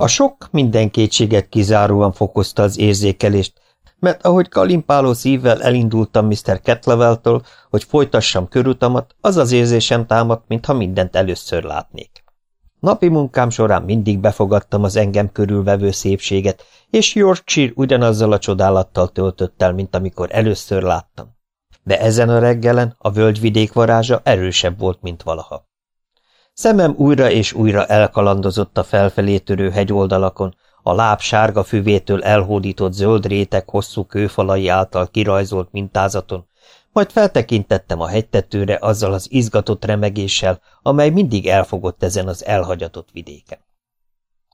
A sok minden kétséget kizáróan fokozta az érzékelést, mert ahogy kalimpáló szívvel elindultam Mr. Ketleveltől, hogy folytassam körutamat, az az érzésem támadt, mintha mindent először látnék. Napi munkám során mindig befogadtam az engem körülvevő szépséget, és Yorkshire ugyanazzal a csodálattal töltött el, mint amikor először láttam. De ezen a reggelen a völgyvidék varázsa erősebb volt, mint valaha. Szemem újra és újra elkalandozott a felfelé törő hegyoldalakon, a láb sárga füvétől elhódított zöld rétek hosszú kőfalai által kirajzolt mintázaton, majd feltekintettem a hegytetőre azzal az izgatott remegéssel, amely mindig elfogott ezen az elhagyatott vidéken.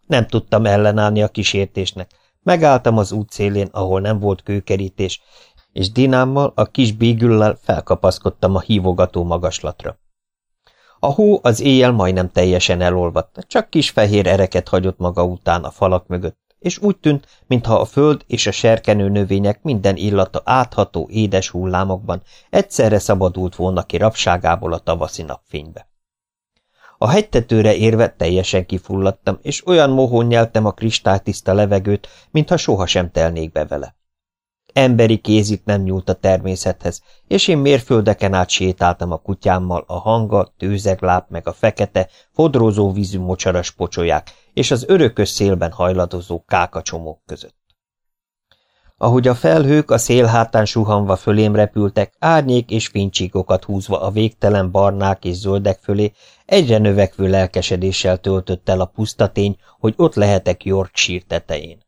Nem tudtam ellenállni a kísértésnek, megálltam az út szélén, ahol nem volt kőkerítés, és dinámmal, a kis bígüllel felkapaszkodtam a hívogató magaslatra. A hó az éjjel majdnem teljesen elolvadt, csak kis fehér ereket hagyott maga után a falak mögött, és úgy tűnt, mintha a föld és a serkenő növények minden illata átható édes hullámokban egyszerre szabadult volna ki rabságából a tavaszi napfénybe. A hegytetőre érve teljesen kifulladtam, és olyan mohón nyeltem a kristálytiszta levegőt, mintha sohasem telnék be vele. Emberi kézit nem nyúlt a természethez, és én mérföldeken át sétáltam a kutyámmal a hanga, tőzegláp meg a fekete, fodrózó vízű mocsaras pocsolyák és az örökös szélben hajladozó kákacsomók között. Ahogy a felhők a szél hátán suhanva fölém repültek, árnyék és fincsíkokat húzva a végtelen barnák és zöldek fölé, egyre növekvő lelkesedéssel töltött el a pusztatény, hogy ott lehetek Yorkshire tetején.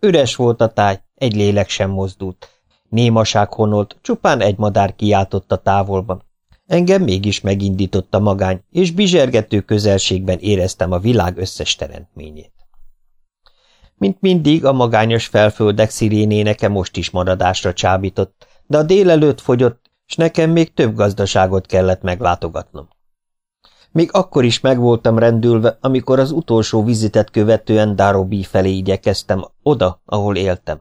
Üres volt a táj, egy lélek sem mozdult. Némaság honolt, csupán egy madár kiáltott a távolban. Engem mégis megindított a magány, és bizsergető közelségben éreztem a világ összes teremtményét. Mint mindig, a magányos felföldek szirénéneke most is maradásra csábított, de a délelőtt fogyott, s nekem még több gazdaságot kellett meglátogatnom. Még akkor is megvoltam rendülve, amikor az utolsó vizitet követően Darobi felé igyekeztem, oda, ahol éltem.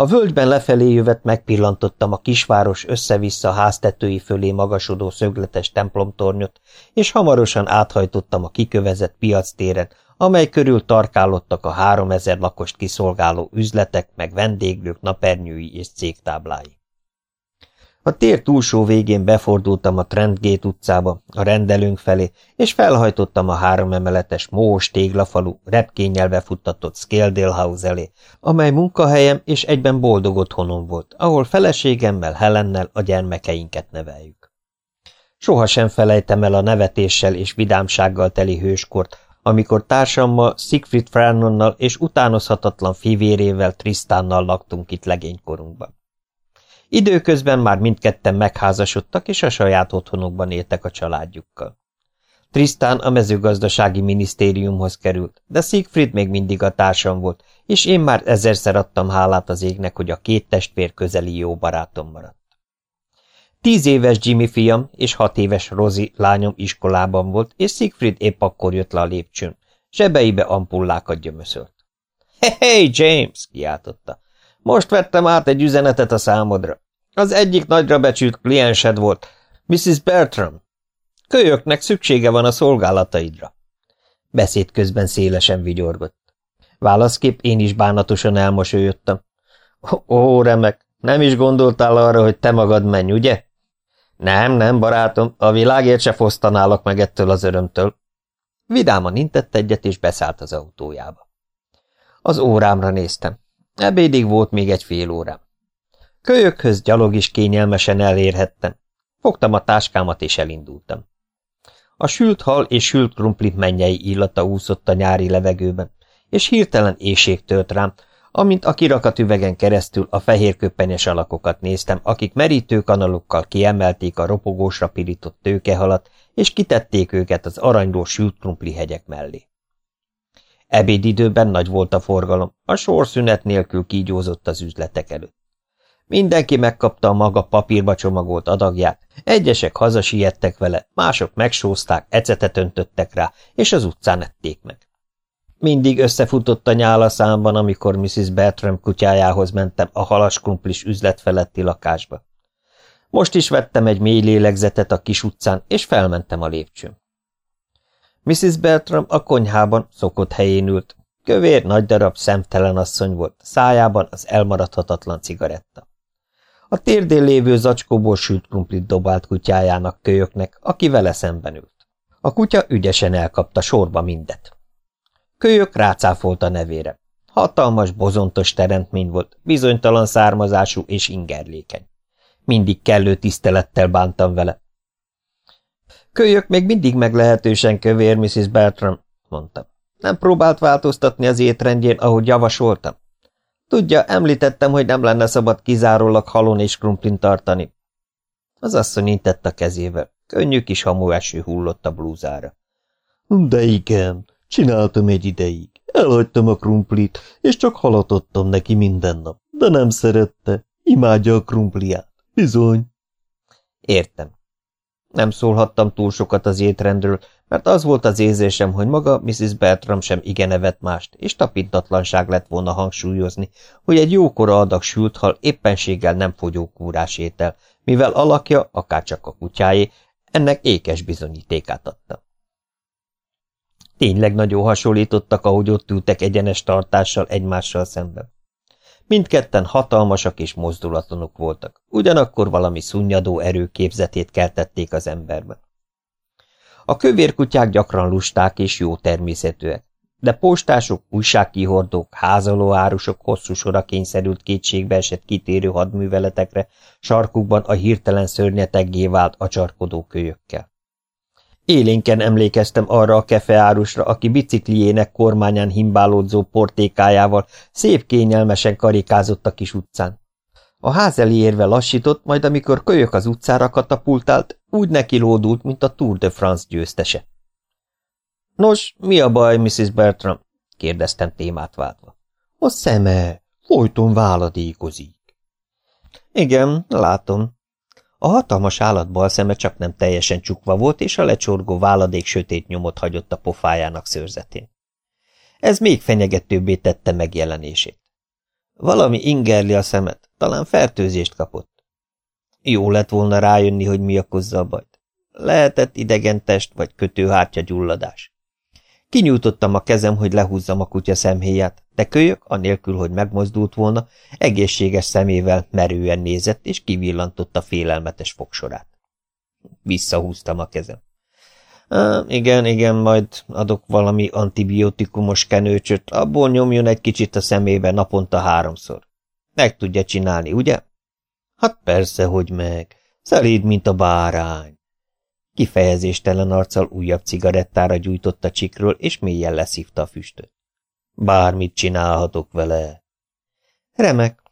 A völgyben lefelé jövet megpillantottam a kisváros össze-vissza háztetői fölé magasodó szögletes templomtornyot, és hamarosan áthajtottam a kikövezett piactéren, amely körül tarkálottak a három ezer lakost kiszolgáló üzletek, meg vendéglők napernyői és cégtáblái. A tér túlsó végén befordultam a Trentgate utcába, a rendelőnk felé, és felhajtottam a három emeletes mós téglafalu, repkénnyel befuttatott Scaledale House elé, amely munkahelyem és egyben boldog otthonom volt, ahol feleségemmel, Helennel a gyermekeinket neveljük. Soha sem felejtem el a nevetéssel és vidámsággal teli hőskort, amikor társammal, Siegfried Frannonnal és utánozhatatlan fivérével Tristánnal laktunk itt legénykorunkban. Időközben már mindketten megházasodtak, és a saját otthonukban éltek a családjukkal. Trisztán a mezőgazdasági minisztériumhoz került, de Siegfried még mindig a társam volt, és én már ezerszer adtam hálát az égnek, hogy a két testvér közeli jó barátom maradt. Tíz éves Jimmy fiam és hat éves Rozi lányom iskolában volt, és Siegfried épp akkor jött le a lépcsőn. Zsebeibe ampullákat gyömöszölt. Hey, hey, James! – kiáltotta. Most vettem át egy üzenetet a számodra. Az egyik nagyra becsült kliensed volt, Mrs. Bertram. Kölyöknek szüksége van a szolgálataidra. Beszéd közben szélesen vigyorgott. Válaszképp én is bánatosan elmosolyodtam. Ó, remek, nem is gondoltál arra, hogy te magad menj, ugye? Nem, nem, barátom, a világért se fosztanálok meg ettől az örömtől. Vidáman intett egyet, és beszállt az autójába. Az órámra néztem. Ebédig volt még egy fél órám. Kölyökhöz gyalog is kényelmesen elérhettem. Fogtam a táskámat, és elindultam. A sült hal és sült krumpli mennyei illata úszott a nyári levegőben, és hirtelen éjség tört rám, amint a kirakat üvegen keresztül a fehér köppenyes alakokat néztem, akik merítőkanalokkal kiemelték a ropogósra pirított tőkehalat, és kitették őket az aranyról sült krumpli hegyek mellé. Ebédidőben nagy volt a forgalom, a sor szünet nélkül kígyózott az üzletek előtt. Mindenki megkapta a maga papírba csomagolt adagját, egyesek hazasiettek vele, mások megsózták, ecetet öntöttek rá, és az utcán ették meg. Mindig összefutott a nyála számban, amikor Mrs. Bertram kutyájához mentem a halaskrumplis üzlet feletti lakásba. Most is vettem egy mély lélegzetet a kis utcán, és felmentem a lépcsőn. Mrs. Bertram a konyhában szokott helyén ült. Kövér, nagy darab, szemtelen asszony volt, szájában az elmaradhatatlan cigaretta. A térdén lévő zacskóból sült krumplit dobált kutyájának kölyöknek, aki vele szemben ült. A kutya ügyesen elkapta sorba mindet. Kölyök rácáfolt a nevére. Hatalmas, bozontos teremtmény volt, bizonytalan származású és ingerlékeny. Mindig kellő tisztelettel bántam vele. Kölyök még mindig meglehetősen kövér, Mrs. Bertram, mondtam. Nem próbált változtatni az étrendjén, ahogy javasoltam? Tudja, említettem, hogy nem lenne szabad kizárólag halon és krumplin tartani. Az asszony intett a kezével. Könnyű kis hamueső hullott a blúzára. De igen, csináltam egy ideig. Elhagytam a krumplit, és csak halatottam neki minden nap. De nem szerette. Imádja a krumpliát. Bizony. Értem. Nem szólhattam túl sokat az étrendről, mert az volt az érzésem, hogy maga Mrs. Bertram sem igen evett mást, és tapintatlanság lett volna hangsúlyozni, hogy egy jókora adag sült hal éppenséggel nem fogyókúrás étel, mivel alakja, akárcsak a kutyáé, ennek ékes bizonyítékát adta. Tényleg nagyon hasonlítottak, ahogy ott ültek egyenes tartással egymással szemben. Mindketten hatalmasak és mozdulatlanok voltak, ugyanakkor valami szunnyadó erő képzetét keltették az emberben. A kövérkutyák gyakran lusták és jó természetűek, de postások, újságkihordók, házalóárusok hosszú sora kényszerült kétségbe esett kitérő hadműveletekre, sarkukban a hirtelen szörnyeteggé vált acsarkodó kölyökkel. Élénken emlékeztem arra a kefeárusra, aki bicikliének kormányán himbálódzó portékájával szép kényelmesen karikázott a kis utcán. A ház elé érve lassított, majd amikor kölyök az utcára katapultált, úgy neki lódult, mint a Tour de France győztese. Nos, mi a baj, Mrs. Bertram? kérdeztem témát váltva. A szeme, folyton váladékozik. Igen, látom, a hatalmas állat szeme csak nem teljesen csukva volt, és a lecsorgó váladék sötét nyomot hagyott a pofájának szőrzetén. Ez még fenyegetőbbé tette megjelenését. Valami ingerli a szemet, talán fertőzést kapott. Jó lett volna rájönni, hogy mi okozza a bajt. Lehetett idegen test vagy kötőhártya gyulladás. Kinyújtottam a kezem, hogy lehúzzam a kutya szemhéját, de kölyök, anélkül, hogy megmozdult volna, egészséges szemével merően nézett, és kivillantotta félelmetes fogsorát. Visszahúztam a kezem. Igen, igen, majd adok valami antibiotikumos kenőcsöt, abból nyomjon egy kicsit a szemébe naponta háromszor. Meg tudja csinálni, ugye? Hát persze, hogy meg. Szelíd, mint a bárány. Kifejezéstelen arccal újabb cigarettára gyújtott a csikről, és mélyen leszívta a füstöt. Bármit csinálhatok vele. Remek.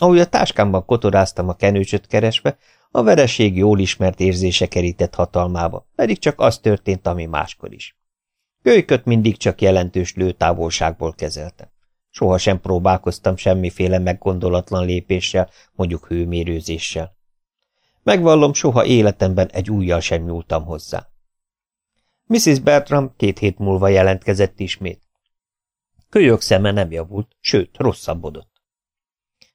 Ahogy a táskámban kotoráztam a kenőcsöt keresve, a vereség jól ismert érzése kerített hatalmába, pedig csak az történt, ami máskor is. Kölyköt mindig csak jelentős lőtávolságból kezeltem. Soha sem próbálkoztam semmiféle meggondolatlan lépéssel, mondjuk hőmérőzéssel. Megvallom, soha életemben egy újjal sem nyúltam hozzá. Mrs. Bertram két hét múlva jelentkezett ismét. Kölyök szeme nem javult, sőt, rosszabbodott.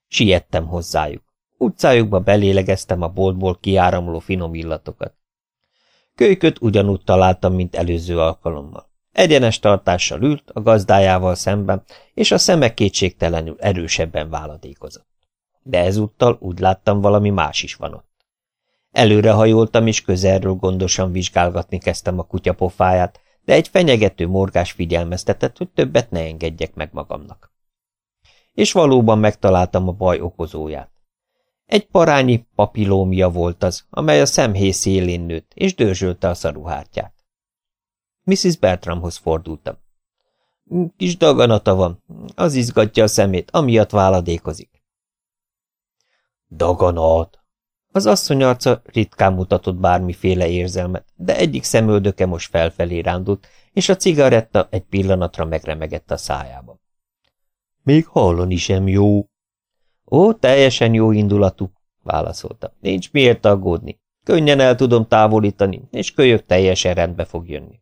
Siettem hozzájuk. Utcájukba belélegeztem a boltból kiáramló finom illatokat. Kölyköt ugyanúgy találtam, mint előző alkalommal. Egyenes tartással ült, a gazdájával szemben, és a szeme kétségtelenül erősebben váladékozott. De ezúttal úgy láttam, valami más is van ott. Előrehajoltam, és közelről gondosan vizsgálgatni kezdtem a kutya pofáját, de egy fenyegető morgás figyelmeztetett, hogy többet ne engedjek meg magamnak. És valóban megtaláltam a baj okozóját. Egy parányi papilómia volt az, amely a szemhéj szélén nőtt, és dörzsölte a szaruhártyát. Mrs. Bertramhoz fordultam. Kis daganata van, az izgatja a szemét, amiatt váladékozik. Daganat, az asszony arca ritkán mutatott bármiféle érzelmet, de egyik szemöldöke most felfelé rándult, és a cigaretta egy pillanatra megremegett a szájában. Még hallani sem jó. Ó, teljesen jó indulatú, válaszolta. Nincs miért aggódni. Könnyen el tudom távolítani, és kölyök teljesen rendbe fog jönni.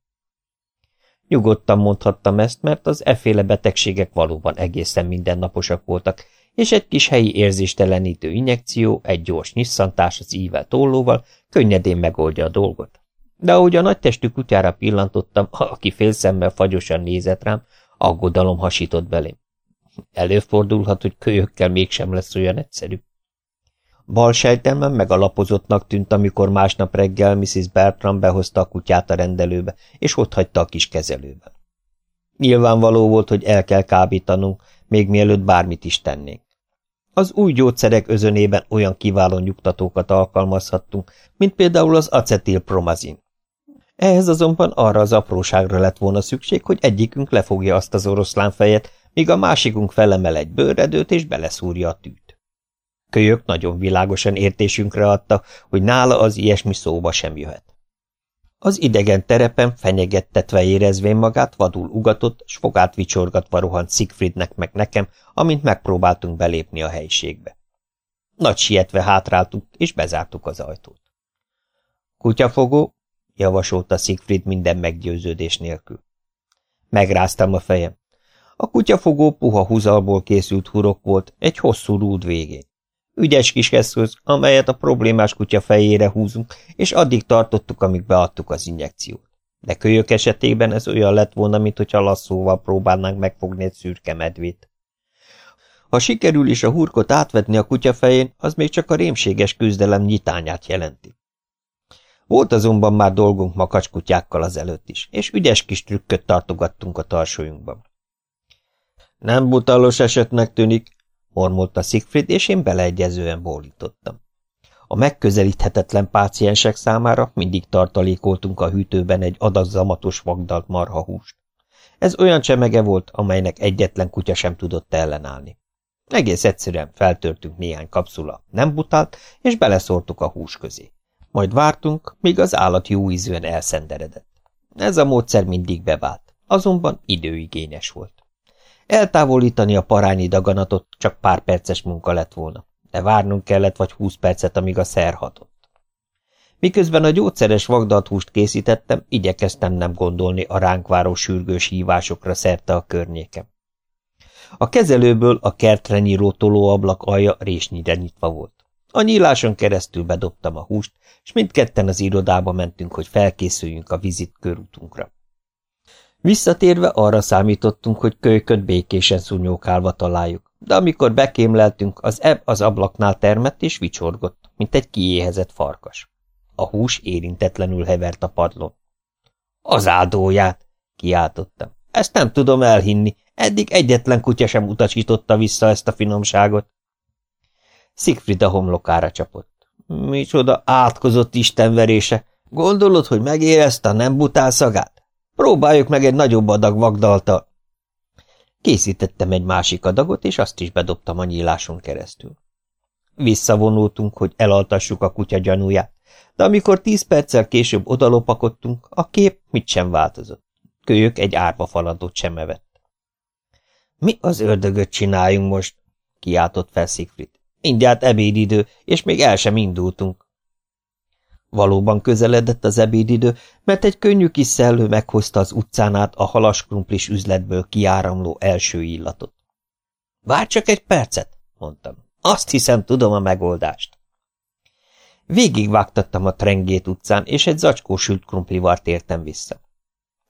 Nyugodtan mondhattam ezt, mert az efféle betegségek valóban egészen mindennaposak voltak, és egy kis helyi érzéstelenítő injekció, egy gyors nyisszantás az ível tollóval könnyedén megoldja a dolgot. De ahogy a nagytestű kutyára pillantottam, aki félszemmel fagyosan nézett rám, aggodalom hasított belém. Előfordulhat, hogy kölyökkel mégsem lesz olyan egyszerű. Bal sejtelmem megalapozottnak tűnt, amikor másnap reggel Mrs. Bertram behozta a kutyát a rendelőbe, és ott hagyta a kis kezelőben. Nyilvánvaló volt, hogy el kell kábítanunk, még mielőtt bármit is tennénk. Az új gyógyszerek özönében olyan kiváló nyugtatókat alkalmazhattunk, mint például az acetilpromazin. Ehhez azonban arra az apróságra lett volna szükség, hogy egyikünk lefogja azt az oroszlánfejet, míg a másikunk felemel egy bőredőt és beleszúrja a tűt. Kölyök nagyon világosan értésünkre adta, hogy nála az ilyesmi szóba sem jöhet. Az idegen terepen fenyegettetve érezvén magát vadul ugatott, s fogát vicsorgatva rohant Siegfriednek meg nekem, amint megpróbáltunk belépni a helyiségbe. Nagy sietve hátráltuk, és bezártuk az ajtót. Kutyafogó, javasolta Siegfried minden meggyőződés nélkül. Megráztam a fejem. A kutyafogó puha húzalból készült hurok volt, egy hosszú rúd végén. Ügyes kis eszköz, amelyet a problémás kutya fejére húzunk, és addig tartottuk, amíg beadtuk az injekciót. De kölyök esetében ez olyan lett volna, mint hogyha lasszóval próbálnánk megfogni egy szürke medvét. Ha sikerül is a hurkot átvetni a kutya fején, az még csak a rémséges küzdelem nyitányát jelenti. Volt azonban már dolgunk makacskutyákkal az előtt is, és ügyes kis trükköt tartogattunk a tarsójunkban. Nem butalos esetnek tűnik, mormolta Siegfried, és én beleegyezően bólítottam. A megközelíthetetlen páciensek számára mindig tartalékoltunk a hűtőben egy adazzamatos vagdalt marhahúst. Ez olyan csemege volt, amelynek egyetlen kutya sem tudott ellenállni. Egész egyszerűen feltörtünk néhány kapszula, nem butált, és beleszórtuk a hús közé. Majd vártunk, míg az állat jó ízűen elszenderedett. Ez a módszer mindig bevált, azonban időigényes volt. Eltávolítani a parányi daganatot csak pár perces munka lett volna, de várnunk kellett vagy húsz percet, amíg a szer hatott. Miközben a gyógyszeres vagdalt húst készítettem, igyekeztem nem gondolni a ránk váró sürgős hívásokra szerte a környékem. A kezelőből a kertre nyíló tolóablak alja résnyire nyitva volt. A nyíláson keresztül bedobtam a húst, és mindketten az irodába mentünk, hogy felkészüljünk a vizit körútunkra. Visszatérve arra számítottunk, hogy kölyköt békésen szúnyókálva találjuk, de amikor bekémleltünk, az ebb az ablaknál termett és vicsorgott, mint egy kiéhezett farkas. A hús érintetlenül hevert a padlón. Az áldóját! kiáltottam. Ezt nem tudom elhinni, eddig egyetlen kutya sem utasította vissza ezt a finomságot. Siegfried a homlokára csapott. Micsoda átkozott istenverése! Gondolod, hogy megérezte a nem butál szagát? Próbáljuk meg egy nagyobb adag vagdalta. Készítettem egy másik adagot, és azt is bedobtam a nyíláson keresztül. Visszavonultunk, hogy elaltassuk a kutya gyanúját, de amikor tíz perccel később odalopakodtunk, a kép mit sem változott. Kölyök egy árva faladot sem evett. Mi az ördögöt csináljunk most? kiáltott fel Siegfried. Mindjárt ebédidő, és még el sem indultunk. Valóban közeledett az ebédidő, mert egy könnyű kis szellő meghozta az utcán át a halaskrumplis üzletből kiáramló első illatot. – Várj csak egy percet! – mondtam. – Azt hiszem, tudom a megoldást. Végigvágtattam a Trengét utcán, és egy zacskó sült krumplival tértem vissza.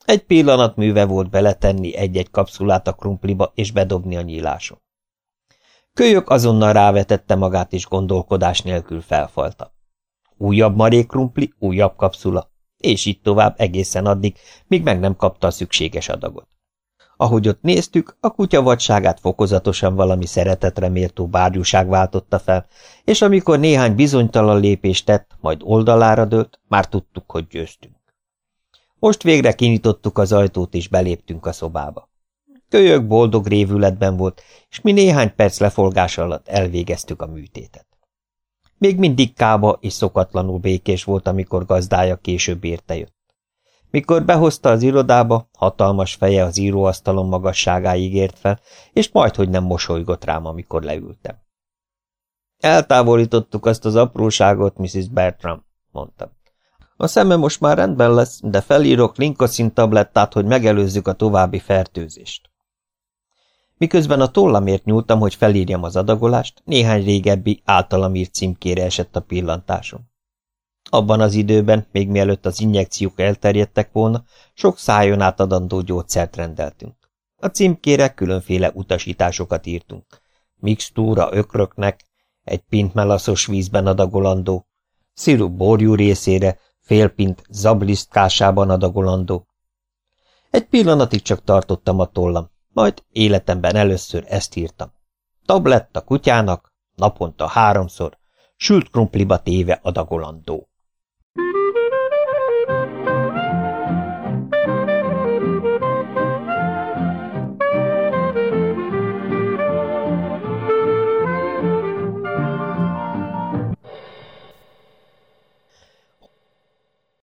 Egy pillanat műve volt beletenni egy-egy kapszulát a krumpliba és bedobni a nyíláson. Kölyök azonnal rávetette magát, és gondolkodás nélkül felfalta. Újabb marék krumpli, újabb kapszula, és így tovább egészen addig, míg meg nem kapta a szükséges adagot. Ahogy ott néztük, a kutya vadságát fokozatosan valami szeretetre méltó bárgyúság váltotta fel, és amikor néhány bizonytalan lépést tett, majd oldalára dőlt, már tudtuk, hogy győztünk. Most végre kinyitottuk az ajtót, és beléptünk a szobába. Kölyök boldog révületben volt, és mi néhány perc lefolgás alatt elvégeztük a műtétet. Még mindig kába és szokatlanul békés volt, amikor gazdája később érte jött. Mikor behozta az irodába, hatalmas feje az íróasztalon magasságáig ért fel, és majdhogy nem mosolygott rám, amikor leültem. Eltávolítottuk azt az apróságot, Mrs. Bertram, mondtam. A szeme most már rendben lesz, de felírok linkoszin tablettát, hogy megelőzzük a további fertőzést. Miközben a tollamért nyúltam, hogy felírjam az adagolást, néhány régebbi, általam írt címkére esett a pillantásom. Abban az időben, még mielőtt az injekciók elterjedtek volna, sok szájon átadandó gyógyszert rendeltünk. A címkére különféle utasításokat írtunk. Mixtúra ökröknek, egy pint melaszos vízben adagolandó, szirup borjú részére, fél pint zablisztkásában adagolandó. Egy pillanatig csak tartottam a tollam, majd életemben először ezt írtam. Tablett a kutyának, naponta háromszor, sült krumpliba téve adagolandó.